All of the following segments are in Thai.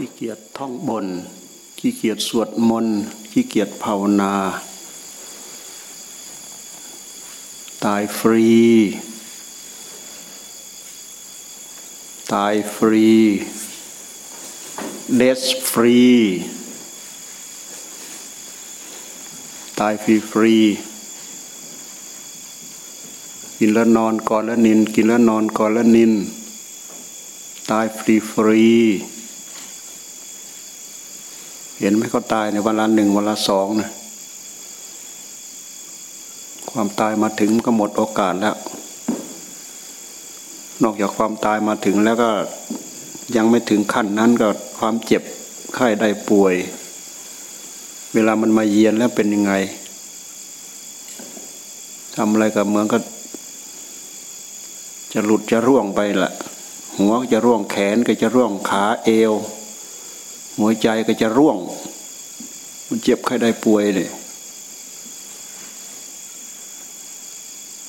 ขี้เกียจท่องบน ขี้เกียจสวดมนต์ขี้เกียจภาวนา ตายฟรี ตายฟรีเดสฟรีตายฟรีฟรีกินแล้วนอนก่อนแล้วนิน กินแล้วนอนก่อนแล้วนิน ตายฟรีฟรี เห็นไหมเขาตายในวันละหนึ่งวันละสองนะความตายมาถึงก็หมดโอกาสแล้ว นอกจากความตายมาถึงแล้วก็ยังไม่ถึงขั้นนั้นก็ความเจ็บไข้ได้ป่วย เวลามันมาเยียนแล้วเป็นยังไงทำอะไรกับเมืองก็ จะหลุดจะร่วงไปละหัวจะร่วงแขนก็จะร่วงขาเอว หัวใจก็จะร่วง มันเจ็บใครได้ป่วยเลย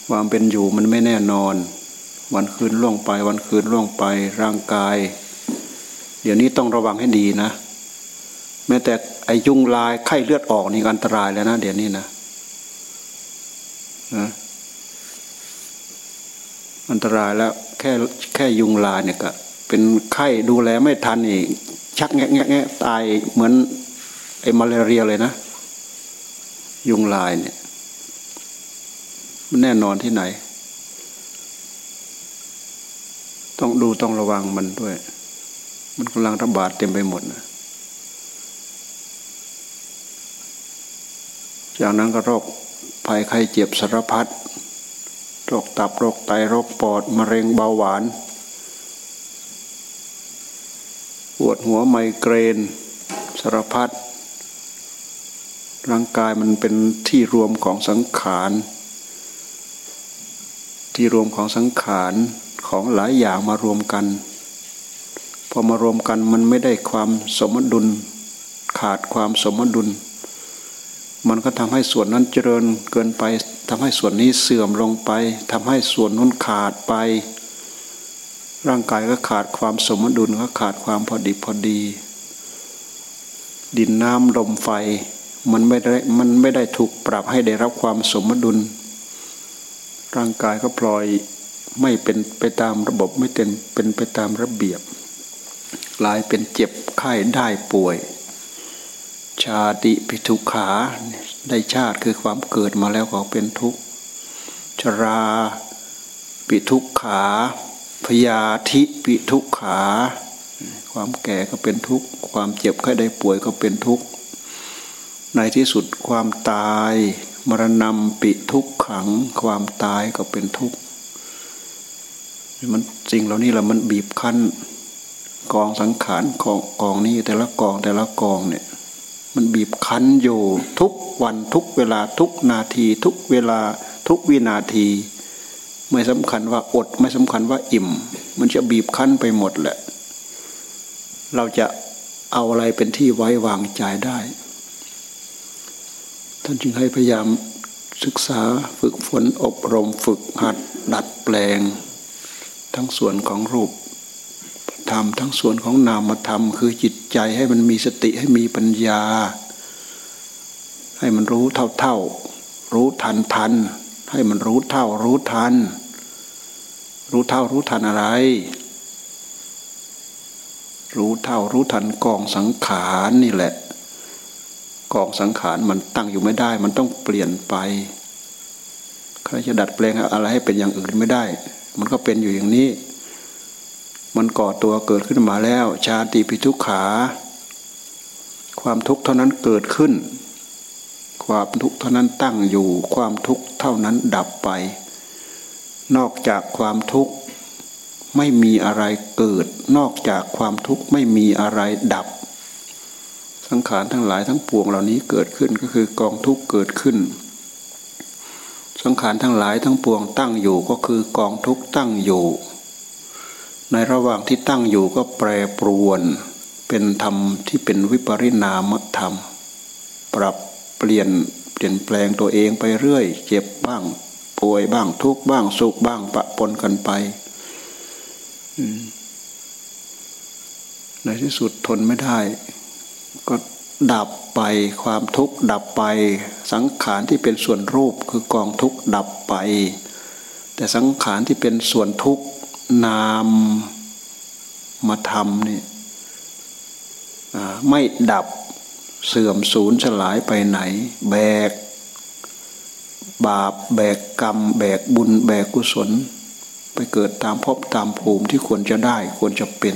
ความเป็นอยู่มันไม่แน่นอน วันคืนล่วงไป วันคืนล่วงไปร่างกาย เดี๋ยวนี้ต้องระวังให้ดีนะ แม้แต่ไอยุงลายไข้เลือดออกนี่อันตรายแล้วนะเดี๋ยวนี้นะนะอันตรายแล้วแค่แค่ยุงลายเนี่ยก็เป็นไข้ดูแลไม่ทันอีก ชักแงะแงะแงะตายเหมือนไอ้มาลาเรียเลยนะ ยุงลายเนี่ย มันแน่นอนที่ไหน ต้องดูต้องระวังมันด้วย มันกำลังระบาดเต็มไปหมดนะจากนั้นก็โรคภัยไข้เจ็บสารพัดโรคตับโรคไตโรคปอดมะเร็งเบาหวาน ปวดหัวไมเกรนสารพัดร่างกายมันเป็นที่รวมของสังขารที่รวมของสังขารของหลายอย่างมารวมกัน พอมารวมกันมันไม่ได้ความสมดุล ขาดความสมดุล มันก็ทำให้ส่วนนั้นเจริญเกินไปทำให้ส่วนนี้เสื่อมลงไปทำให้ส่วนนู้นขาดไป ร่างกายก็ขาดความสมดุลก็ขาดความพอดีพอดี ดินน้ำลมไฟ มันไม่ได้มันไม่ได้ถูกปรับให้ได้รับความสมดุล ร่างกายก็ปล่อยไม่เป็นไปตามระบบไม่เป็นเป็นไปตามระเบียบกลายเป็นเจ็บไข้ได้ป่วย ชาติปิทุขาได้ชาติคือความเกิดมาแล้วก็เป็นทุกข์ชรา ปิทุขา พยาธิปิทุกขา ความแก่ก็เป็นทุกข์ ความเจ็บไข้ได้ป่วยก็เป็นทุกข์ ในที่สุดความตาย มรณะปิทุกขัง ความตายก็เป็นทุกข์มันสิ่งเหล่านี้แหละมันบีบคั้น กองสังขารกองกองนี้แต่ละกองแต่ละกองเนี่ยมันบีบคั้นอยู่ทุกวันทุกเวลาทุกนาที ทุกเวลาทุกวินาที ไม่สำคัญว่าอด ไม่สำคัญว่าอิ่ม มันจะบีบคั้นไปหมดแหละ เราจะเอาอะไรเป็นที่ไว้วางใจได้ ท่านจึงให้พยายามศึกษาฝึกฝนอบรมฝึกหัดดัดแปลง ทั้งส่วนของรูปธรรมทั้งส่วนของนามธรรมคือจิตใจให้มันมีสติให้มีปัญญา ให้มันรู้เท่าเท่ารู้ทันทัน ให้มันรู้เท่ารู้ทัน รู้เท่ารู้ทันอะไร รู้เท่ารู้ทันกองสังขารนี่แหละ กองสังขารมันตั้งอยู่ไม่ได้ มันต้องเปลี่ยนไปใครจะดัดแปลงอะไรให้เป็นอย่างอื่นไม่ได้ มันก็เป็นอยู่อย่างนี้ มันก่อตัวเกิดขึ้นมาแล้ว ชาติปิทุกขา ความทุกข์เท่านั้นเกิดขึ้น ความทุกข์เท่านั้นตั้งอยู่ความทุกข์เท่านั้นดับไป นอกจากความทุกข์ไม่มีอะไรเกิด นอกจากความทุกข์ไม่มีอะไรดับ สังขารทั้งหลายทั้งปวงเหล่านี้เกิดขึ้นก็คือกองทุกข์เกิดขึ้น สังขารทั้งหลายทั้งปวงตั้งอยู่ก็คือกองทุกข์ตั้งอยู่ ในระหว่างที่ตั้งอยู่ก็แปรปรวน เป็นธรรมที่เป็นวิปริณามธรรม ปรับ เปลี่ยนเปลี่ยนแปลงตัวเองไปเรื่อย เจ็บบ้าง ป่วยบ้างทุกบ้างสุขบ้างปะปนกันไปในที่สุดทนไม่ได้ ก็ดับไปความทุกข์ดับไป สังขารที่เป็นส่วนรูปคือกองทุกข์ดับไป แต่สังขารที่เป็นส่วนทุกข์นามมาทำนี่ไม่ดับ เสื่อมสูญสลายไปไหน แบก บาป แบกกรรม แบกบุญ แบกกุศล ไปเกิดตามภพตามภูมิที่ควรจะได้ควรจะเป็น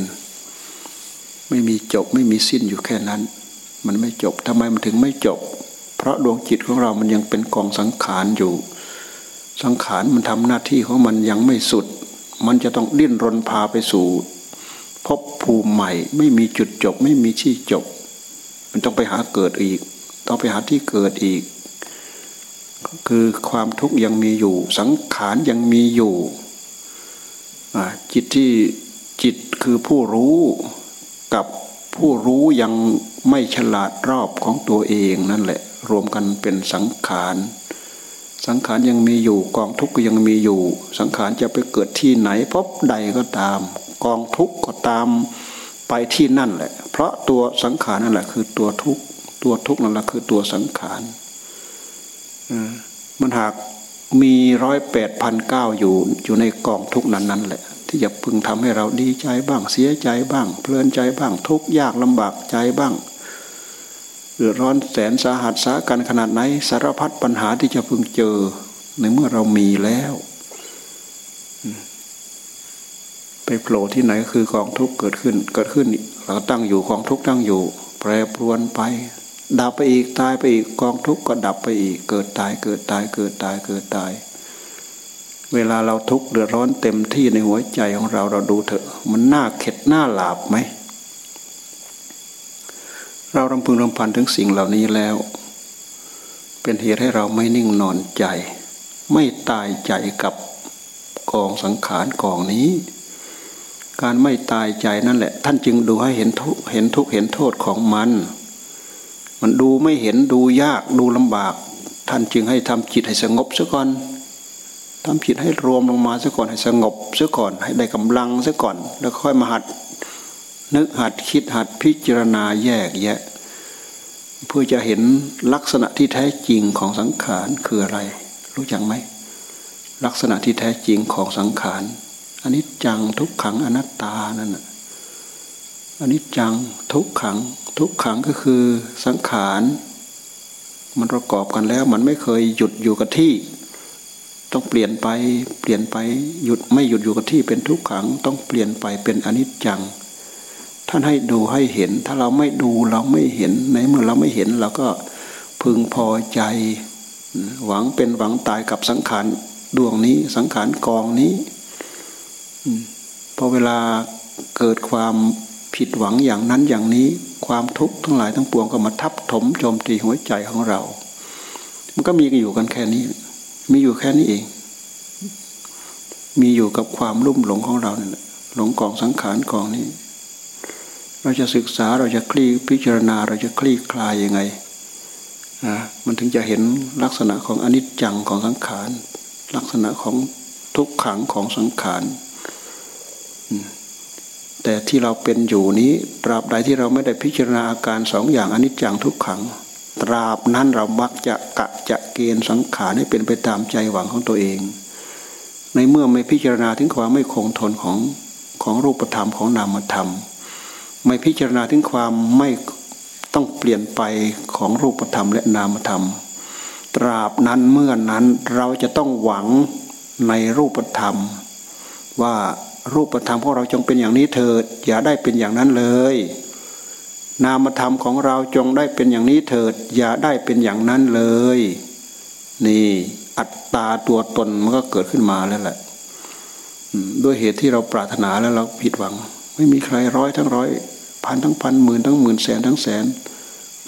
ไม่มีจบไม่มีสิ้นอยู่แค่นั้น มันไม่จบทำไมมันถึงไม่จบ เพราะดวงจิตของเรามันยังเป็นกองสังขารอยู่ สังขารมันทำหน้าที่ของมันยังไม่สุด มันจะต้องดิ้นรนพาไปสู่พบภูมิใหม่ ไม่มีจุดจบ ไม่มีที่จบ มันต้องไปหาเกิดอีก ต้องไปหาที่เกิดอีก คือความทุกข์ยังมีอยู่ สังขารยังมีอยู่จิตที่จิตคือผู้รู้กับผู้รู้ยังไม่ฉลาดรอบของตัวเองนั่นแหละ รวมกันเป็นสังขาร สังขารยังมีอยู่ กองทุกข์ก็ยังมีอยู่ สังขารจะไปเกิดที่ไหนพบใดก็ตาม กองทุกข์ก็ตาม ไปที่นั่นแหละ เพราะตัวสังขารนั่นแหละ คือตัวทุกตัวทุกนั่นแหละคือตัวสังขารมันหากมีร้อยแปดพันเก้าอยู่อยู่ในกองทุกนั้นนั่นแหละ ที่จะพึงทำให้เราดีใจบ้างเสียใจบ้าง เพลินใจบ้าง ทุกยากลำบากใจบ้างเดือดร้อนแสนสาหัสสากันขนาดไหนสารพัดปัญหาที่จะพึงเจอในเมื่อเรามีแล้ว ไปโผล่ที่ไหนก็คือกองทุกข์เกิดขึ้น เกิดขึ้นเราตั้งอยู่กองทุกข์ตั้งอยู่ แปรปรวนไป ดับไปอีกตายไปอีกกองทุกข์ก็ดับไปอีก เกิดตายเกิดตายเกิดตายเกิดตาย เวลาเราทุกข์เดือดร้อนเต็มที่ในหัวใจของเราเราดูเถอะ มันน่าเข็ดหน่าหลาบไหมเรารำพึงรำพันถึงสิ่งเหล่านี้แล้ว เป็นเหตุให้เราไม่นิ่งนอนใจ ไม่ตายใจกับกองสังขารกองนี้ การไม่ตายใจนั่นแหละ ท่านจึงดูให้เห็นทุกเห็นทุกเห็นโทษของมัน มันดูไม่เห็นดูยากดูลำบาก ท่านจึงให้ทำจิตให้สงบซะก่อนทำจิตให้รวมลงมาซะก่อนให้สงบซะก่อน ให้ได้กำลังซะก่อน แล้วค่อยมาหัด นึกหัดคิดหัดพิจารณาแยกแยะ เพื่อจะเห็นลักษณะที่แท้จริงของสังขารคืออะไร รู้จักไหมลักษณะที่แท้จริงของสังขาร อันนี้จังทุกขังอนัตตานั่นน่ะอันนี้จังทุกขัง ทุกขังก็คือสังขาร มันประกอบกันแล้ว มันไม่เคยหยุดอยู่กับที่ ต้องเปลี่ยนไปเปลี่ยนไปหยุดไม่หยุดอยู่กับที่เป็นทุกขัง ต้องเปลี่ยนไปเป็นอนิจจัง ท่านให้ดูให้เห็น ถ้าเราไม่ดูเราไม่เห็นในเมื่อเราไม่เห็นเราก็พึงพอใจ หวังเป็นหวังตายกับสังขารดวงนี้สังขารกองนี้ พอเวลาเกิดความผิดหวังอย่างนั้นอย่างนี้ ความทุกข์ทั้งหลายทั้งปวงก็มาทับถมโจมตีหัวใจของเรา มันก็มีกันอยู่กันแค่นี้ มีอยู่แค่นี้เอง มีอยู่กับความรุ่มหลงของเราเนี่ยหลงกองสังขารกองนี้ เราจะศึกษาเราจะคลี่พิจารณาเราจะคลี่คลายยังไงนะมันถึงจะเห็นลักษณะของอนิจจังของสังขาร ลักษณะของทุกขังของสังขาร แต่ที่เราเป็นอยู่นี้ตราบใดที่เราไม่ได้พิจารณาอาการสองอย่างอนิจจังทุกขัง ตราบนั้นเรามักจะกะจะเกณฑ์สังขารให้เป็นไปตามใจหวังของตัวเอง ในเมื่อไม่พิจารณาถึงความไม่คงทนของของรูปธรรมของนามธรรม ไม่พิจารณาถึงความไม่ต้องเปลี่ยนไปของรูปธรรมและนามธรรม ตราบนั้นเมื่อนั้นเราจะต้องหวังในรูปธรรมว่า รูปธรรมของเราจงเป็นอย่างนี้เถิด อย่าได้เป็นอย่างนั้นเลย นามธรรมของเราจงได้เป็นอย่างนี้เถิด อย่าได้เป็นอย่างนั้นเลย นี่อัตตาตัวตนมันก็เกิดขึ้นมาแล้วแหละด้วยเหตุที่เราปรารถนาแล้วเราผิดหวัง ไม่มีใครร้อยทั้งร้อยพันทั้งพันหมื่นทั้งหมื่นแสนทั้งแสน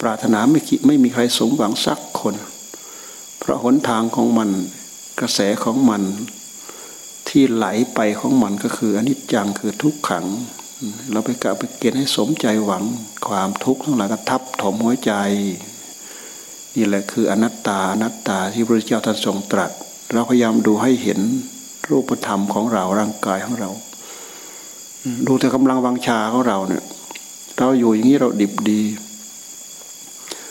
ปรารถนาไม่คิดไม่มีใครสมหวังสักคน เพราะหนทางของมันกระแสของมัน ที่ไหลไปของมันก็คืออนิจจังคือทุกขัง เราไปกะไปเกณฑ์ให้สมใจหวังความทุกข์ทั้งหลายก็ทับถมหัวใจ นี่แหละคืออนัตตาอนัตตาที่พระเจ้าท่านทรงตรัส เราพยายามดูให้เห็นรูปธรรมของเราร่างกายของเรา ดูแต่กำลังวังชาของเราเนี่ย เราอยู่อย่างนี้เราดิบดี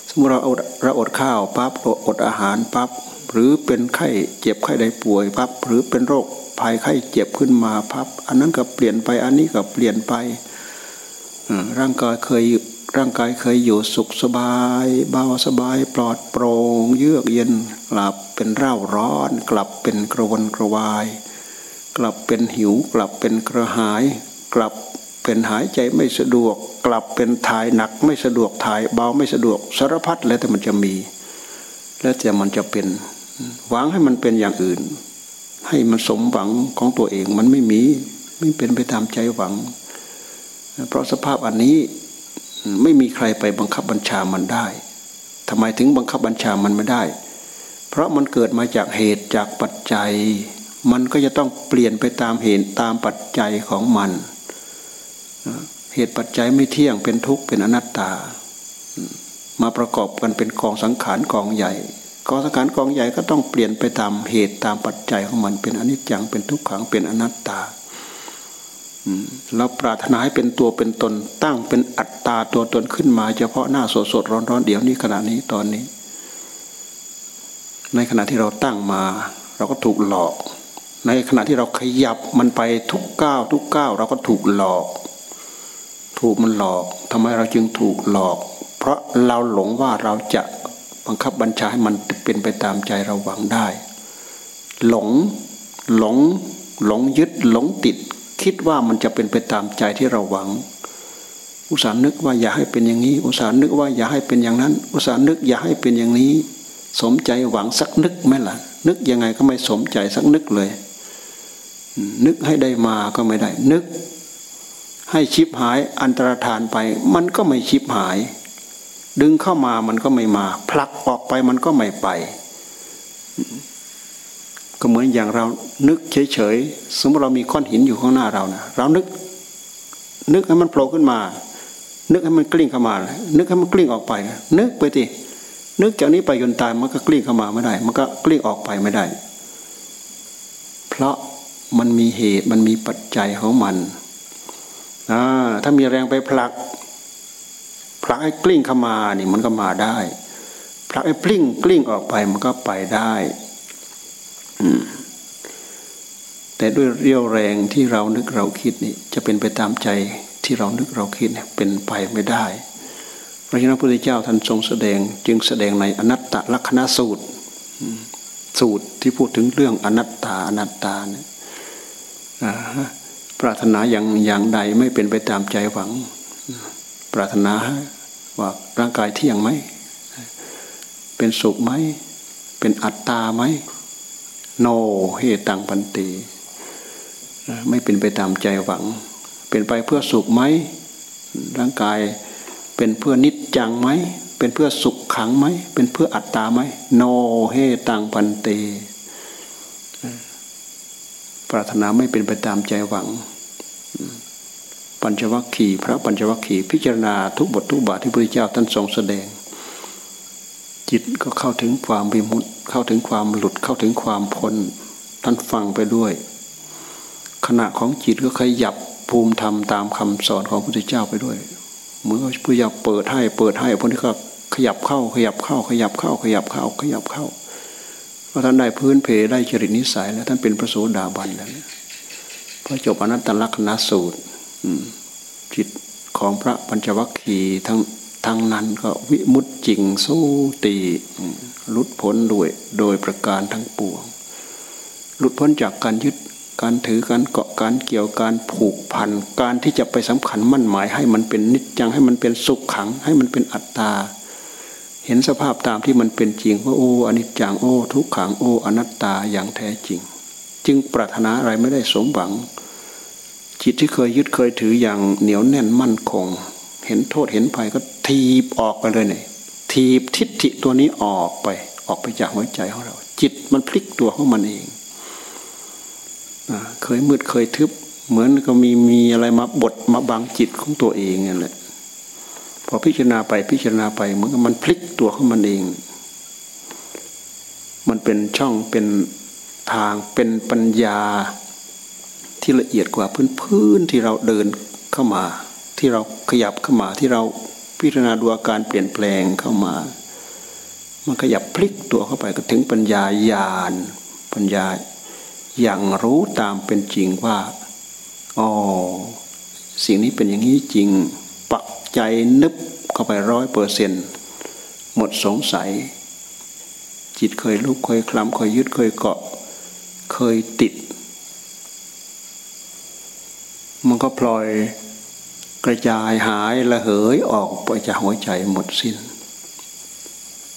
สมมติเราอดเราอดข้าวปั๊บอดอาหารปั๊บหรือเป็นไข้เจ็บไข้ได้ป่วยปั๊บหรือเป็นโรค ภัยไข้เจ็บขึ้นมาปั๊บอันนั้นก็เปลี่ยนไป อันนี้ก็เปลี่ยนไปร่างกายเคยร่างกายเคยอยู่สุขสบายเบาสบายปลอดโปร่งเยือกเย็นกลับเป็นเร่าร้อน กลับเป็นกระวนกระวาย กลับเป็นหิว กลับเป็นกระหาย กลับเป็นหายใจไม่สะดวก กลับเป็นถ่ายหนักไม่สะดวกถ่ายเบาไม่สะดวกสารพัดแล้วแต่มันจะมี แล้วแต่มันจะเป็นหวังให้มันเป็นอย่างอื่น ให้มันสมหวังของตัวเองมันไม่มีไม่เป็นไปตามใจหวัง เพราะสภาพอันนี้ไม่มีใครไปบังคับบัญชามันได้ทำไมถึงบังคับบัญชามันไม่ได้ เพราะมันเกิดมาจากเหตุจากปัจจัย มันก็จะต้องเปลี่ยนไปตามเหตุตามปัจจัยของมัน เหตุปัจจัยไม่เที่ยงเป็นทุกข์เป็นอนัตตา มาประกอบกันเป็นกองสังขารกองใหญ่ กองสังขารกองใหญ่ก็ต้องเปลี่ยนไปตามเหตุตามปัจจัยของมันเป็นอนิจจังเป็นทุกขังเป็นอนัตตาเราปรารถนาให้เป็นตัวเป็นตนตั้งเป็นอัตตาตัวตนขึ้นมา เฉพาะหน้าสดสดร้อนร้อนเดี๋ยวนี้ขณะนี้ตอนนี้ ในขณะที่เราตั้งมา เราก็ถูกหลอก ในขณะที่เราขยับมันไปทุกก้าวทุกก้าวเราก็ถูกหลอก ถูกมันหลอกทำไมเราจึงถูกหลอก เพราะเราหลงว่าเราจะ บังคับบัญชาให้มันเป็นไปตามใจเราหวังได้ หลงหลงหลงยึดหลงติด คิดว่ามันจะเป็นไปตามใจที่เราหวัง อุตส่าห์นึกว่าอย่าให้เป็นอย่างนี้ อุตส่าห์นึกว่าอย่าให้เป็นอย่างนั้น อุตส่าห์นึกอย่าให้เป็นอย่างนี้ สมใจหวังสักนึกไหมล่ะ นึกยังไงก็ไม่สมใจสักนึกเลย นึกให้ได้มาก็ไม่ได้ นึก ให้ชิบหายอันตรธานไป มันก็ไม่ชิบหาย ดึงเข้ามามันก็ไม่มา ผลักออกไปมันก็ไม่ไป ก็เหมือนอย่างเรานึกเฉยๆสมมติเรามีก้อนหินอยู่ข้างหน้าเรานะเรานึก นึกให้มันโผล่ขึ้นมา นึกให้มันกลิ้งเข้ามา นึกให้มันกลิ้งออกไป นึกไปทีนึกจากนี้ไปจนตายมันก็กลิ้งเข้ามาไม่ได้ มันก็กลิ้งออกไปไม่ได้ เพราะมันมีเหตุมันมีปัจจัยของมันถ้ามีแรงไปผลัก ผลักให้กลิ้งเข้ามานี่มันก็มาได้ผลักให้กลิ้งกลิ้งออกไปมันก็ไปได้แต่ด้วยเรี่ยวแรงที่เรานึกเราคิดนี่จะเป็นไปตามใจที่เรานึกเราคิดเนี่ยเป็นไปไม่ได้ เพราะเจ้าพระพุทธเจ้าท่านทรงแสดงจึงแสดงในอนัตตลักษณสูตร สูตรที่พูดถึงเรื่องอนัตตาอนัตตาเนี่ยปรารถนาอย่างอย่างใดไม่เป็นไปตามใจหวัง ปรารถนาว่าร่างกายเที่ยงไหม เป็นสุขไหม เป็นอัตตาไหม โนเฮตังปันติไม่เป็นไปตามใจหวัง เป็นไปเพื่อสุขไหม ร่างกายเป็นเพื่อนิจจังไหม เป็นเพื่อสุขขังไหม เป็นเพื่ออัตตาไหม โนเฮตังปันเตปรารถนาไม่เป็นไปตามใจหวัง ปัญจวัคคีย์พระปัญจวัคคีย์พิจารณาทุกบททุกบาทที่พระพุทธเจ้าท่านทรงแสดง จิตก็เข้าถึงความวิมุตเข้าถึงความหลุดเข้าถึงความพ้นท่านฟังไปด้วย ขณะของจิตก็ขยับภูมิธรรมตามคำสอนของพระพุทธเจ้าไปด้วยเมื่อพระพุทธเจ้าเปิดให้เปิดให้พวกนี้ก็ขยับเข้าขยับเข้า ขยับเข้า ขยับเข้า ขยับเข้าเพราะท่านได้พื้นเพได้จริตนิสัยแล้วท่านเป็นพระโสดาบันแล้วพอจบอนัตตลักษณสูตร จิตของพระปัญจวัคคีย์ทั้งทั้งนั้นก็วิมุตจิงสู้ตีหลุดพ้นด้วยโดยประการทั้งปวง หลุดพ้นจากการยึดการถือการเกาะการเกี่ยวการผูกพันการที่จะไปสำคัญมั่นหมายให้มันเป็นนิจจังให้มันเป็นสุขขัง ให้มันเป็นอัตตา เห็นสภาพตามที่มันเป็นจริงว่าโอ้อนิจจังโอ้ทุกขังโอ้อนัตตาอย่างแท้จริง จึงปรารถนาอะไรไม่ได้สมหวัง จิตที่เคยยึดเคยถืออย่างเหนียวแน่นมั่นคง เห็นโทษเห็นภัยก็ทีบออกไปเลยเนี่ยทีบทิฏฐิตัวนี้ออกไป ออกไปจากหัวใจของเรา จิตมันพลิกตัวของมันเองเคยมืดเคยทึบ เหมือนก็มีมีอะไรมาบดมาบังจิตของตัวเองนั่นแหละพอพิจารณาไปพิจารณาไปเหมือนกับมันพลิกตัวของมันเอง มันเป็นช่องเป็นทางเป็นปัญญา ที่ละเอียดกว่าพื้นพื้นที่เราเดินเข้ามา ที่เราขยับเข้ามาที่เราพิจารณาดูอาการเปลี่ยนแปลงเข้ามา มันขยับพลิกตัวเข้าไปก็ถึงปัญญาญาณปัญญาอย่างรู้ตามเป็นจริงว่าอ๋อสิ่งนี้เป็นอย่างนี้จริง ปักใจนึบเข้าไปร้อยเปอร์เซ็นต์หมดสงสัย จิตเคยลุกเคยคลำเคยยึดเคยเกาะ เคยติด มันก็ปล่อยกระจายหายละเหยออกไปจากหัวใจหมดสิน้น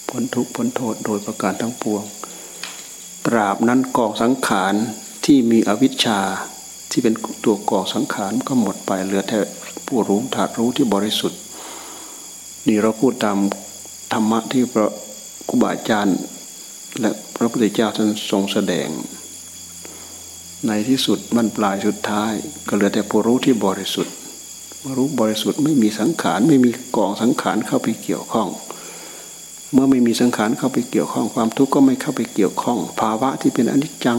พ้นทุกข์พ้นโทษโดยประการทั้งปวง ตราบนั้นกองสังขารที่มีอวิชชาที่เป็นตัวกองสังขารก็หมดไปเหลือแต่ผู้รู้ถาดรู้ที่บริสุทธิ์ นี่เราพูดตามธรรมะที่พระครูบาอาจารย์ และพระพุทธเจ้าท่านทรงแสดง ในที่สุดมันปลายสุดท้าย ก็เหลือแต่ผู้รู้ที่บริสุทธิ์รู้บริสุทธิ์ไม่มีสังขารไม่มีกองสังขารเข้าไปเกี่ยวข้อง เมื่อไม่มีสังขารเข้าไปเกี่ยวข้อง ความทุกข์ก็ไม่เข้าไปเกี่ยวข้อง ภาวะที่เป็นอนิจจัง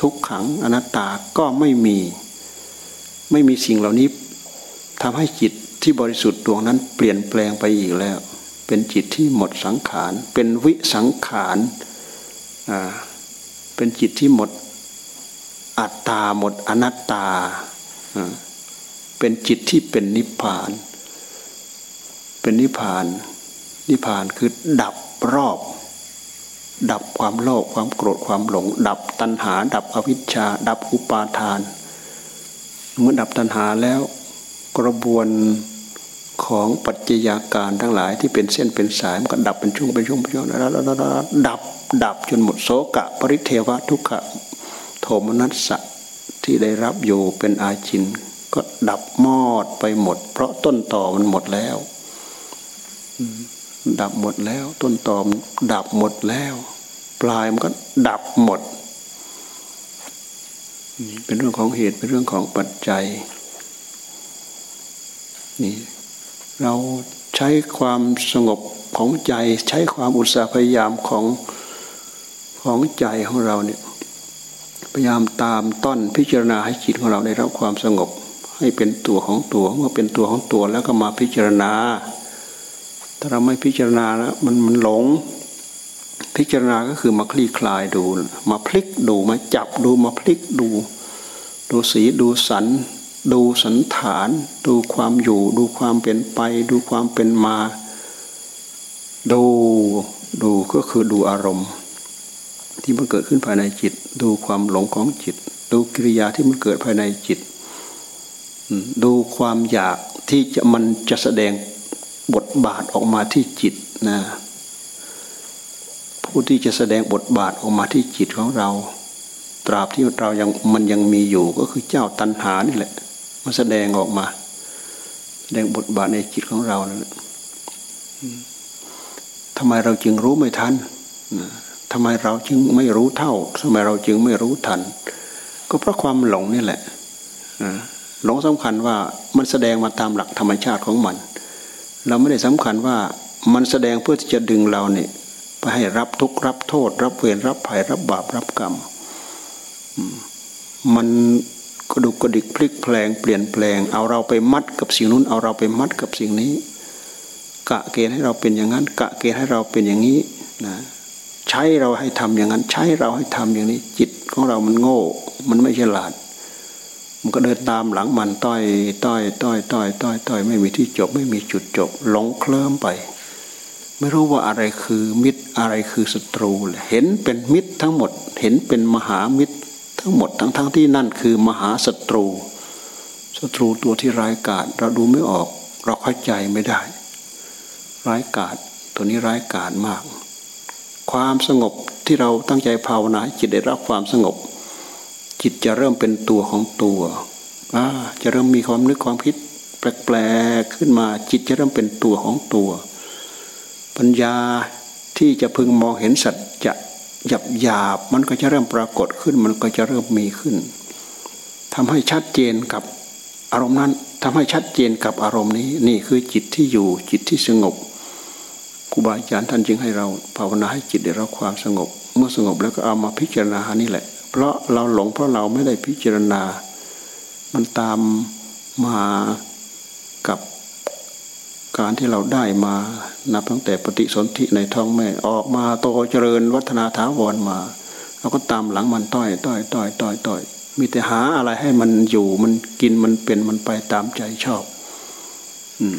ทุกขังอนัตตาก็ไม่มี ไม่มีสิ่งเหล่านี้ทำให้จิตที่บริสุทธิ์ดวงนั้นเปลี่ยนแปลงไปอีกแล้ว เป็นจิตที่หมดสังขาร เป็นวิสังขารอ่าเป็นจิตที่หมด อัตตาหมดอนัตตา เป็นจิตที่เป็นนิพพาน เป็นนิพพาน นิพพานคือดับรอบ ดับความโลภความโกรธความหลง ดับตัณหา ดับอวิชชา ดับอุปาทาน เมื่อดับตัณหาแล้วกระบวนของปัจจัยาการทั้งหลายที่เป็นเส้นเป็นสายมันก็ดับเป็นช่วงเป็นช่วงเป็นช่วงแล้วดับดับจนหมดโสกะ ปริเทวะทุกขะ โทมนัสสะที่ได้รับอยู่เป็นอาชิน ก็ดับมอดไปหมด เพราะต้นต่อมันหมดแล้วดับหมดแล้ว ต้นต่อมดับหมดแล้ว ปลายมันก็ดับหมดนี่เป็นเรื่องของเหตุเป็นเรื่องของปัจจัยนี่เราใช้ความสงบของใจ ใช้ความอุตสาห์พยายามของของใจของเราเนี่ย พยายามตามต้นพิจารณาให้จิตของเราได้รับความสงบ ให้เป็นตัวของตัวเมื่อเป็นตัวของตัวแล้วก็มาพิจารณา ถ้าเราไม่พิจารณาแล้วมันมันหลง พิจารณาก็คือมาคลี่คลายดู มาพลิกดูมาจับดูมาพลิกดู ดูสีดูสัน ดูสันฐาน ดูความอยู่ ดูความเป็นไป ดูความเป็นมา ดูดูก็คือดูอารมณ์ ที่มันเกิดขึ้นภายในจิต ดูความหลงของจิต ดูกิริยาที่มันเกิดภายในจิต ดูความอยากที่จะมันจะแสดงบทบาทออกมาที่จิตนะผู้ที่จะแสดงบทบาทออกมาที่จิตของเรา ตราบที่เรายังมันยังมีอยู่ก็คือเจ้าตัณหานี่แหละมาแสดงออกมา แสดงบทบาทในจิตของเรานั่นแหละทำไมเราจึงรู้ไม่ทัน ทำไมเราจึงไม่รู้เท่าทำไมเราจึงไม่รู้ทัน ก็เพราะความหลงนี่แหละหลงสำคัญว่ามันแสดงมาตามหลักธรรมชาติของมัน เราไม่ได้สำคัญว่ามันแสดงเพื่อที่จะดึงเราเนี่ยไปให้รับทุกข์รับโทษ รับเวรรับภัยรับบาปรับกรรมมันกระดุกกระดิกพลิกแปลงเปลี่ยนแปลง เอาเราไปมัดกับสิ่งนู้นเอาเราไปมัดกับสิ่งนี้ กะเกณฑ์ให้เราเป็นอย่างนั้น กะเกณฑ์ให้เราเป็นอย่างนี้นะ ใช้เราให้ทำอย่างนั้น ใช้เราให้ทำอย่างนี้ จิตของเรามันโง่ มันไม่ฉลาด มันก็เดินตามหลังมันต้อยต้อยต้อยต้อยต้อยต้อยไม่มีที่จบ ไม่มีจุดจบหลงเคลิ้มไป ไม่รู้ว่าอะไรคือมิตรอะไรคือศัตรูเห็นเป็นมิตรทั้งหมด เห็นเป็นมหามิตรทั้งหมดทั้งทั้งที่นั่นคือมหาศัตรูศัตรูตัวที่ร้ายกาจเราดูไม่ออก เราเข้าใจไม่ได้ ร้ายกาจตัวนี้ร้ายกาจมาก ความสงบที่เราตั้งใจภาวนาจิตได้รับความสงบ จิตจะเริ่มเป็นตัวของตัวจะเริ่มมีความนึกความคิดแปลกๆขึ้นมาจิตจะเริ่มเป็นตัวของตัว ปัญญาที่จะพึงมองเห็นสัจจะหยับหยาบมันก็จะเริ่มปรากฏขึ้นมันก็จะเริ่มมีขึ้นทำให้ชัดเจนกับอารมณ์นั้นทำให้ชัดเจนกับอารมณ์นี้นี่คือจิตที่อยู่จิตที่สงบ ครูบาอาจารย์ท่านจึงให้เราภาวนาให้จิตได้รับความสงบ เมื่อสงบแล้วก็เอามาพิจารณานี่แหละ เพราะเราหลงเพราะเราไม่ได้พิจารณา มันตามมากับการที่เราได้มานับตั้งแต่ปฏิสนธิในท้องแม่ออกมาโตเจริญวัฒนาถาวรมาเราก็ตามหลังมันต้อยต้อยต้อยต้อยต้อยมีแต่หาอะไรให้มันอยู่มันกินมันเป็นมันไปตามใจชอบ อืม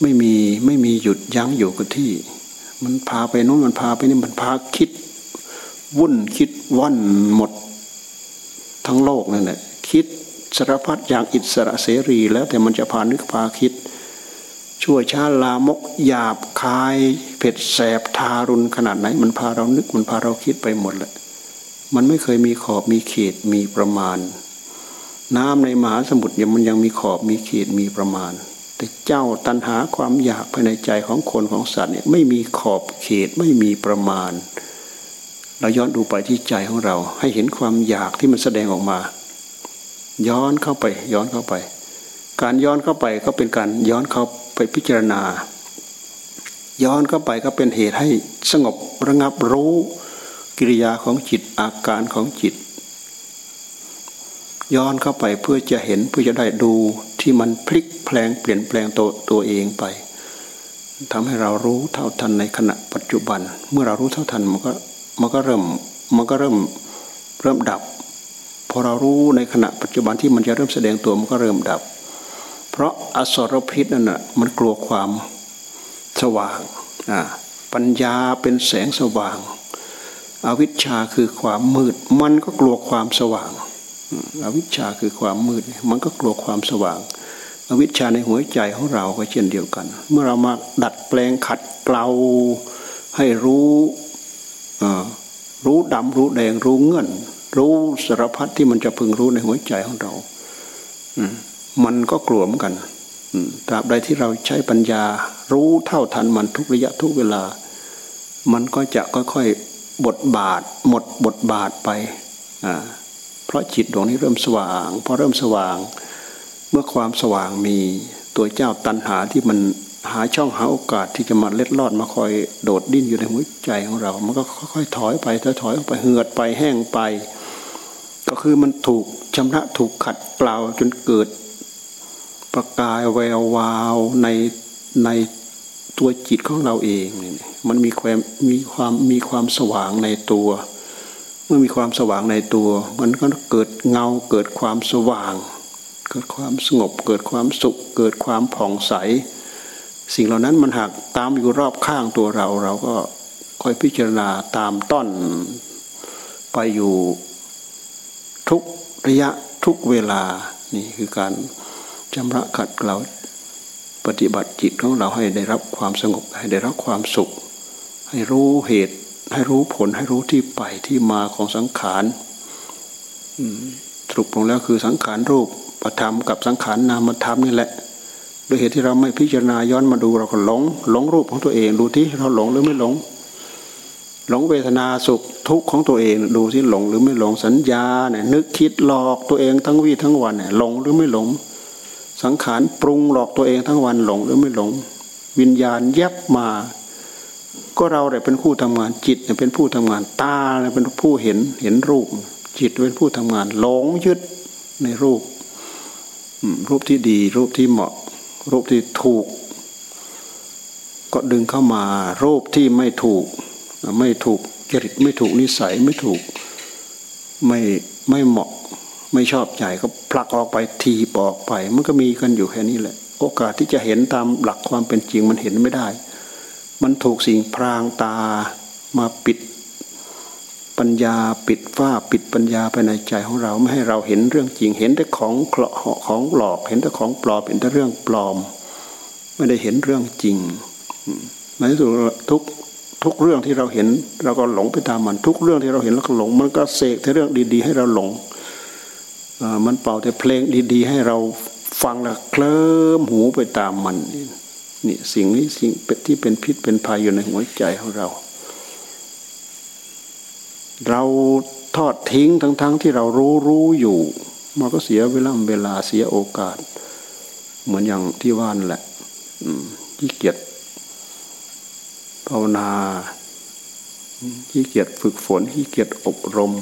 ไม่มีไม่มีหยุดยั้งอยู่กับที่ มันพาไปโน้นมันพาไปนี่มันพาคิด วุ่นคิดว่อนหมด ทั้งโลกนั่นแหละคิดสารพัดอย่างอิสระเสรีแล้วแต่มันจะพานึกพาคิด ชั่วช้าลามกหยาบคาย เผ็ดแสบทารุณขนาดไหน มันพาเรานึกมันพาเราคิดไปหมดแหละมันไม่เคยมีขอบมีเขตมีประมาณ น้ำในมหาสมุทรยังมันยังมีขอบมีเขตมีประมาณ แต่เจ้าตันหาความอยากภายในใจของคนของสัตว์เนี่ยไม่มีขอบเขตไม่มีประมาณ เราย้อนดูไปที่ใจของเรา ให้เห็นความอยากที่มันแสดงออกมา ย้อนเข้าไป ย้อนเข้าไป การย้อนเข้าไปก็เป็นการย้อนเข้าไปพิจารณา ย้อนเข้าไปก็เป็นเหตุให้สงบระงับรู้กิริยาของจิตอาการของจิต ย้อนเข้าไปเพื่อจะเห็นเพื่อจะได้ดู ที่มันพลิกแปลงเปลี่ยนแปลงตัวตัวเองไปทำให้เรารู้เท่าทันในขณะปัจจุบัน เมื่อเรารู้เท่าทันมันก็มันก็เริ่มมันก็เริ่มเริ่มดับพอเรารู้ในขณะปัจจุบันที่มันจะเริ่มแสดงตัวมันก็เริ่มดับ เพราะอสรพิษนั่นน่ะมันกลัวความสว่างปัญญาเป็นแสงสว่าง อวิชชาคือความมืด มันก็กลัวความสว่าง อวิชชาคือความมืด มันก็กลัวความสว่าง อวิชชาในหัวใจของเราก็เช่นเดียวกัน เมื่อเรามาดัดแปลงขัดเกลาให้รู้รู้ดำรู้แดงรู้เงื่อน รู้สารพัดที่มันจะพึงรู้ในหัวใจของเรามันก็กลัวเหมือนกันตราบใดที่เราใช้ปัญญา รู้เท่าทันมันทุกระยะทุกเวลา มันก็จะค่อยๆบทบาท หมดบทบาทไป เพราะจิตดวงนี้เริ่มสว่างพอเริ่มสว่าง เมื่อความสว่างมีตัวเจ้าตันหาที่มันหาช่องหาโอกาสที่จะมาเล็ดลอดมาคอยโดดดิ้นอยู่ในหัวใจของเรา มันก็ค่อยๆถอยไปถอยออกไปเหือดไปแห้งไป ก็คือมันถูกชำระถูกขัดเกลาจนเกิด ประกายแวววาวในในตัวจิตของเราเองเนี่ยมันมีความมีความมีความสว่างในตัว เมื่อมีความสว่างในตัว มันก็เกิดเงาเกิดความสว่าง เกิดความสงบ เกิดความสุข เกิดความผ่องใส สิ่งเหล่านั้นมันหากตามอยู่รอบข้างตัวเรา เราก็คอยพิจารณาตามต้น ไปอยู่ทุกระยะทุกเวลานี่คือการชำระขัดเกลาปฏิบัติจิตของเราให้ได้รับความสงบให้ได้รับความสุข ให้รู้เหตุ ให้รู้ผลให้รู้ที่ไปที่มาของสังขารสรุปลงแล้วคือสังขารรูปประธรรมกับสังขารนามธรรมนี่แหละโดยเหตุที่เราไม่พิจารณาย้อนมาดูเราก็หลงหลงรูปของตัวเอง ดูที่เราหลงหรือไม่หลง หลงเวทนาสุขทุกข์ของตัวเอง ดูที่หลงหรือไม่หลงสัญญาเนี่ยนึกคิดหลอกตัวเองทั้งวี่ทั้งวันเนี่ยหลงหรือไม่หลง สังขารปรุงหลอกตัวเองทั้งวันหลงหรือไม่หลง วิญญาณแยบมา ก็เราเนี่ยเป็นผู้ทำงาน จิตเป็นผู้ทำงานตาเป็นผู้เห็นเห็นรูป จิตเป็นผู้ทำงานหลงยึดในรูป รูปที่ดี รูปที่เหมาะ รูปที่ถูก ก็ดึงเข้ามา รูปที่ไม่ถูก ไม่ถูกจริตไม่ถูกนิสัยไม่ถูก ไม่ไม่เหมาะ ไม่ชอบใจก็ผลักออกไปทีปอกไป มันก็มีกันอยู่แค่นี้แหละ โอกาสที่จะเห็นตามหลักความเป็นจริงมันเห็นไม่ได้ มันถูกสิ่งพรางตามาปิดปัญญาปิดฝ้าปิดปัญญาภายในใจของเราไม่ให้เราเห็นเรื่องจริงเห็นแต่ของเคลาะของหลอก เห็นแต่ของปลอมเห็นแต่เรื่องปลอม ไม่ได้เห็นเรื่องจริงในที่สุดทุกทุกเรื่องที่เราเห็นเราก็หลงไปตามมัน ทุกเรื่องที่เราเห็นเราก็หลง มันก็เสกแต่เรื่องดี ๆ ให้เราหลงมันเป่าแต่เพลงดี ๆ ให้เราฟังแล้วเคลิ้มหูไปตามมัน นี่สิ่งนี้สิ่งที่เป็นพิษเป็นภัยอยู่ในหัวใจของเรา เราทอดทิ้งทั้งๆทที่เรารู้รู้อยู่มันก็เสียเวลาเวลาเสียโอกาส เหมือนอย่างที่ว่านแหละขี้เกียจภาวนาขี้เกียจฝึกฝนขี้เกียจอบรม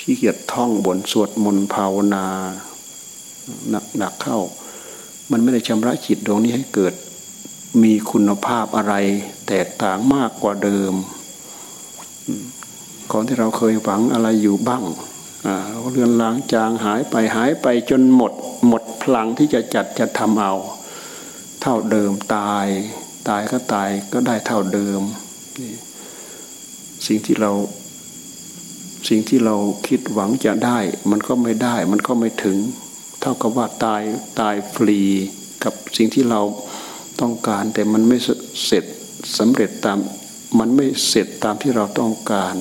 ขี้เกียจท่องบนสวดมนต์ภาวนาหนักหนักเข้า มันไม่ได้ชำระจิตดวงนี้ให้เกิด มีคุณภาพอะไร แตกต่างมากกว่าเดิมก่อนที่เราเคยหวังอะไรอยู่บ้างเรือนล้างจางหายไปหายไปจนหมด หมดพลังที่จะจัดจะทำเอา เท่าเดิมตาย ตายก็ตายก็ได้เท่าเดิม สิ่งที่เราสิ่งที่เราคิดหวังจะได้ มันก็ไม่ได้ มันก็ไม่ถึง เท่ากับว่าตายตายฟรีกับสิ่งที่เรา ต้องการ แต่มันไม่เสร็จสำเร็จตามมันไม่เสร็จตามที่เราต้องการ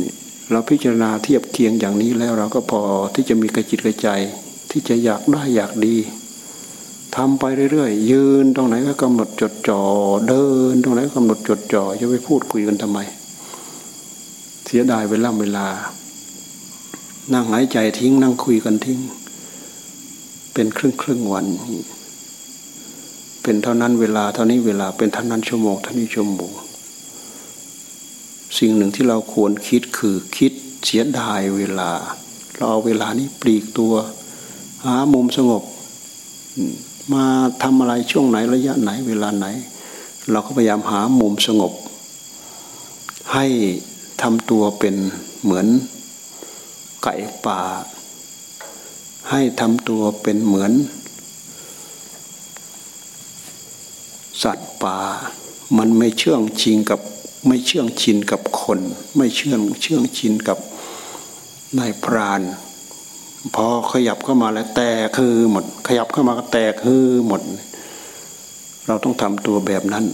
นี่เราพิจารณาเทียบเคียงอย่างนี้แล้วเราก็พอที่จะมีกระจิตกระใจ ที่จะอยากได้อยากดีทำไปเรื่อยๆ ยืนตรงไหนก็กำหนดจดจ่อเดินตรงไหนก็กำหนดจดจ่อจะไปพูดคุยกันทำไม เสียดายเวลาเวลา นั่งหายใจทิ้งนั่งคุยกันทิ้ง เป็นครึ่งครึ่งวัน เป็นเท่านั้นเวลาเท่านี้เวลาเป็นเท่านั้นชั่วโมงเท่านี้ชั่วโมง สิ่งหนึ่งที่เราควรคิดคือคิดเสียดายเวลา เราเอาเวลานี้ปลีกตัว หามุมสงบ มาทำอะไรช่วงไหนระยะไหนเวลาไหน เราก็พยายามหามุมสงบ ให้ทำตัวเป็นเหมือนไก่ป่า ให้ทำตัวเป็นเหมือน สัตว์ป่า มันไม่เชื่องชิงกับไม่เชื่องชินกับคน ไม่เชื่องเชื่องชินกับนายพราน พอขยับเข้ามาแล้วแตกคือหมด ขยับเข้ามาก็แตกคือหมด เราต้องทำตัวแบบนั้น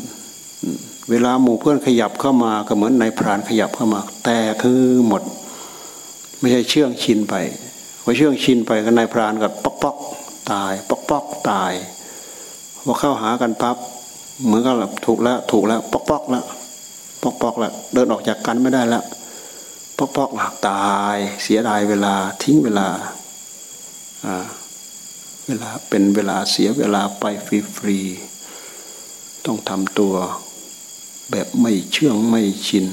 เวลาหมู่เพื่อนขยับเข้ามาก็เหมือนนายพรานขยับเข้ามา แต่คือหมด ไม่ใช่เชื่องชินไปพอเชื่องชินไปก็นายพรานก็ปอกปอกตายปอกปอกตายพอเข้าหากันปั๊บ เหมือนกับถูกแล้วถูกแล้วปอกปอกแล้วปอกปอกแล้วเดินออกจากกันไม่ได้แล้วปอกปอกหลักตายเสียดายเวลาทิ้งเวลาอ่าเวลาเป็นเวลาเสียเวลาไปฟรีๆต้องทำตัวแบบไม่เชื่องไม่ชิน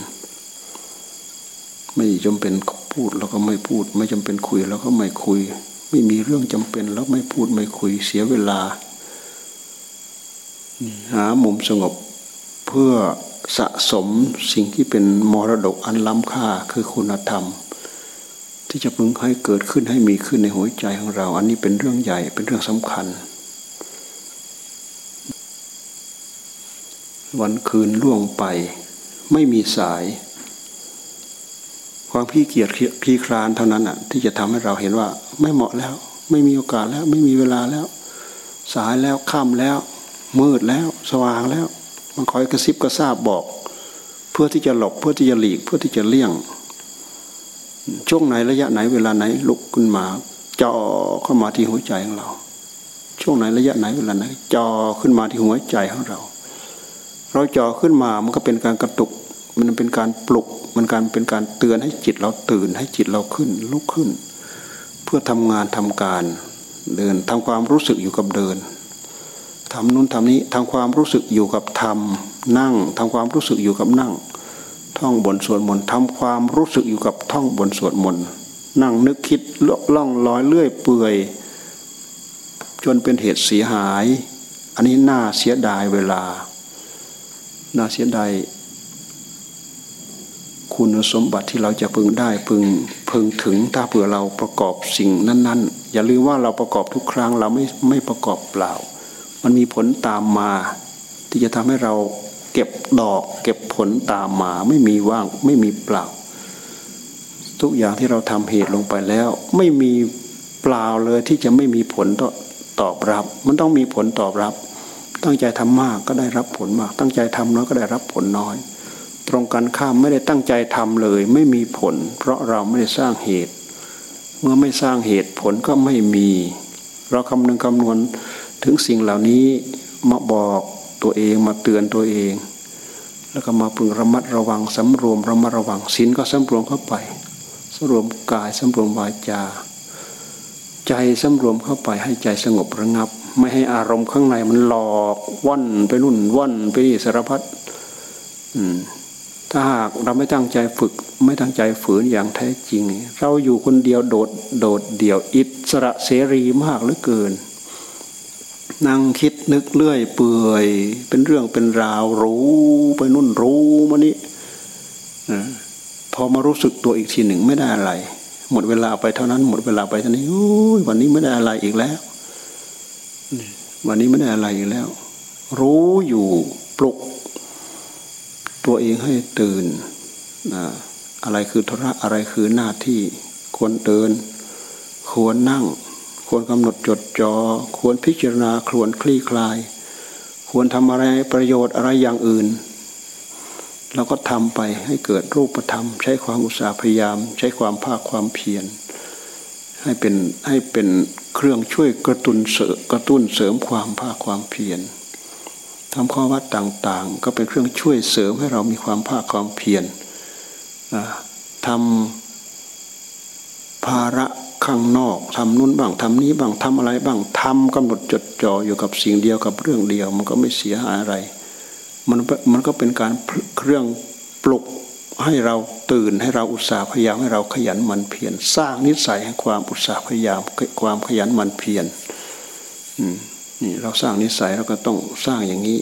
ไม่จำเป็นพูดแล้วก็ไม่พูด ไม่จำเป็นคุยแล้วก็ไม่คุย ไม่มีเรื่องจำเป็นแล้วไม่พูดไม่คุยเสียเวลา หามุมสงบเพื่อสะสมสิ่งที่เป็นมรดกอันล้ำค่าคือคุณธรรม ที่จะพึงให้เกิดขึ้นให้มีขึ้นในหัวใจของเรา อันนี้เป็นเรื่องใหญ่เป็นเรื่องสำคัญ วันคืนล่วงไป ไม่มีสาย ความขี้เกียจขี้คลานเท่านั้นอะที่จะทำให้เราเห็นว่าไม่เหมาะแล้ว ไม่มีโอกาสแล้ว ไม่มีเวลาแล้ว สายแล้วค่ำแล้ว มืดแล้วสว่างแล้ว มันคอยกระซิบกระซาบบอก เพื่อที่จะหลบเพื่อที่จะหลีกเพื่อที่จะเลี่ยง ช่วงไหนระยะไหนเวลาไหนลุกขึ้นมาจ่อเข้ามาที่หัวใจของเรา ช่วงไหนระยะไหนเวลาไหนจ่อขึ้นมาที่หัวใจของเรา เราจ่อขึ้นมามันก็เป็นการกระตุก มันเป็นการปลุก มันการเป็นการเตือนให้จิตเราตื่นให้จิตเราขึ้นลุกขึ้น เพื่อทำงานทำการเดินทำความรู้สึกอยู่กับเดิน ทำนู้นทำนี้ทำความรู้สึกอยู่กับทำนั่งทำความรู้สึกอยู่กับนั่ง ท่องบนสวดมนต์ทำความรู้สึกอยู่กับท่องบนสวดมนต์นั่งนึกคิดล่องลอยเลื่อยเปื่อย จนเป็นเหตุเสียหาย อันนี้น่าเสียดายเวลา น่าเสียดายคุณสมบัติที่เราจะพึงได้พึงพึงถึงถ้าเผื่อเราประกอบสิ่งนั้น ๆ อย่าลืมว่าเราประกอบทุกครั้งเราไม่ไม่ประกอบเปล่า มันมีผลตามมา ที่จะทำให้เราเก็บดอก เก็บผลตามมา ไม่มีว่างไม่มีเปล่า ทุกอย่างที่เราทำเหตุลงไปแล้ว ไม่มีเปล่าเลยที่จะไม่มีผลตอบรับ มันต้องมีผลตอบรับ ตั้งใจทำมากก็ได้รับผลมาก ตั้งใจทำน้อยก็ได้รับผลน้อย ตรงกันข้ามไม่ได้ตั้งใจทำเลย ไม่มีผล เพราะเราไม่ได้สร้างเหตุ เมื่อไม่สร้างเหตุผลก็ไม่มี เราคำนึงคำนวณ ถึงสิ่งเหล่านี้มาบอกตัวเองมาเตือนตัวเอง แล้วก็มาพึงระมัดระวังสำรวมระมัดระวังศีลก็สำรวมเข้าไปสำรวมกายสำรวมวาจา ใจสำรวมเข้าไปให้ใจสงบระงับ ไม่ให้อารมณ์ข้างในมันหลอกว่อนไปนุ่นว่อนไปนี่สารพัดถ้าหากเราไม่ตั้งใจฝึก ไม่ตั้งใจฝืนอย่างแท้จริง เราอยู่คนเดียวโดดโดดเดี่ยวอิสระเสรีมากเหลือเกิน นั่งคิดนึกเลื่อยเปื่อย เป็นเรื่องเป็นราวรู้ไปนุ่นรู้มานี่พอมารู้สึกตัวอีกทีหนึ่งไม่ได้อะไร หมดเวลาไปเท่านั้น หมดเวลาไปเท่านี้วันนี้ไม่ได้อะไรอีกแล้ววันนี้ไม่ได้อะไรอีกแล้ว รู้อยู่ปลุก ตัวเองให้ตื่นอะไรคือธุระอะไรคือหน้าที่ควรเดิน ควรนั่ง ควรกำหนดจดจอ่อควรพิจารณาควรคลี่คลาย ควรทำอะไรประโยชน์อะไรอย่างอื่นเราก็ทำไปให้เกิดรูปธรรม ใช้ความอุตสาห์พยายาม ใช้ความภาคความเพียรให้เป็นให้เป็นเครื่องช่วยกระตุ้นเสริมกระตุ้นเสริมความภาคความเพียรทำข้อวัดต่างๆ ก็เป็นเครื่องช่วยเสริมให้เรามีความภาคความเพียรทำภาระ ข้างนอกทำนู่นบ้างทำนี้บ้างทำอะไรบ้างทำกำหนดจดจ่ออยู่กับสิ่งเดียวกับเรื่องเดียว มันก็ไม่เสียหายอะไร มันมันก็เป็นการเครื่องปลุกให้เราตื่นให้เราอุตสาห์พยายามให้เราขยันหมั่นเพียรสร้างนิสัยแห่งความอุตสาห์พยายามความขยันหมั่นเพียรนี่เราสร้างนิสัยเราก็ต้องสร้างอย่างนี้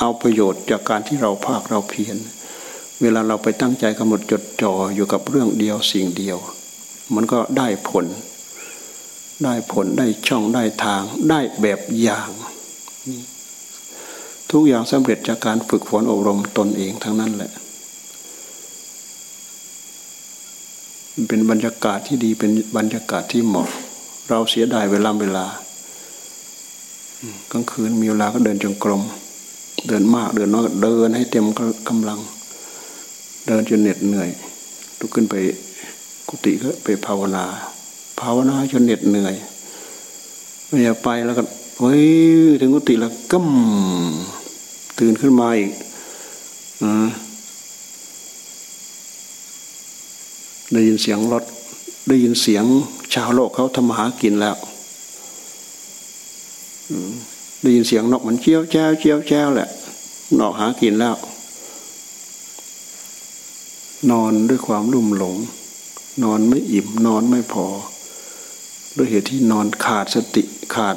เอาประโยชน์จากการที่เราภาคเราเพียรเวลาเราไปตั้งใจกำหนดจดจ่ออยู่กับเรื่องเดียวสิ่งเดียว มันก็ได้ผล ได้ผลได้ช่องได้ทาง ได้แบบอย่าง ทุกอย่างสำเร็จจากการฝึกฝนอบรมตนเองทั้งนั้นแหละมันเป็นบรรยากาศที่ดีเป็นบรรยากาศที่เหมาะ เราเสียดายเวลาเวลากลางคืนมีเวลาก็เดินจงกรมเดินมากเดินน้อยเดินให้เต็มกำลัง เดินจนเหน็ดเหนื่อยลุกขึ้นไป กุฏิก็ไปภาวนา ภาวนาจนเหน็ดเหนื่อยไม่อไปแล้วก็เฮ้ยถึงกุฏิแล้วก็ตื่นขึ้นมาอีกอได้ยินเสียงรถได้ยินเสียงชาวโลกเขาทำหากินแล้วได้ยินเสียงนกมันเจียวแจ้วเจียวแจ้วแหละนอกหากินแล้ว นอนด้วยความรุ่มหลง นอนไม่อิ่มนอนไม่พอ ด้วยเหตุที่นอนขาดสติขาด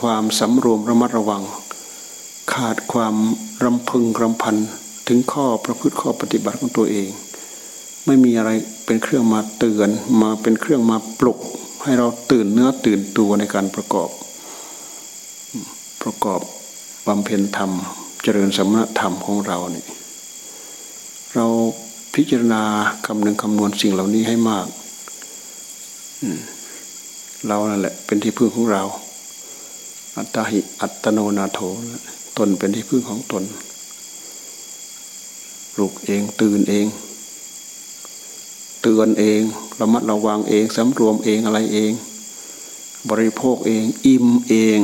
ความสำรวมระมัดระวัง ขาดความรำพึงรำพันถึงข้อประพฤติข้อปฏิบัติของตัวเอง ไม่มีอะไรเป็นเครื่องมาเตือนมาเป็นเครื่องมาปลุก ให้เราตื่นเนื้อตื่นตัวในการประกอบ ประกอบบำเพ็ญธรรม เจริญสมณธรรมของเราเนี่ยเรา พิจารณาคำนึงคำนวณสิ่งเหล่านี้ให้มากเรานั่นแหละ เป็นที่พึ่งของเรา อัตตหิอัตโนนาโถตนเป็นที่พึ่งของตนปลุกเองตื่นเอง เตือนเองระมัดระวังเองสำรวมเองอะไรเอง บริโภคเอง อิ่มเอง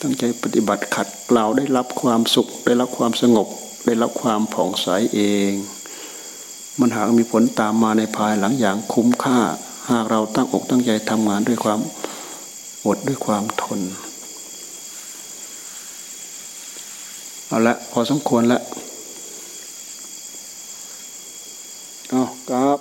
ตั้งใจปฏิบัติขัดเกลาได้รับความสุข ได้รับความสงบ ได้รับความผ่องใสเอง มันหากมีผลตามมาในภายหลังอย่างคุ้มค่า หากเราตั้งอกตั้งใจทำงานด้วยความอดด้วยความทนเอาละพอสมควรละเอาครับ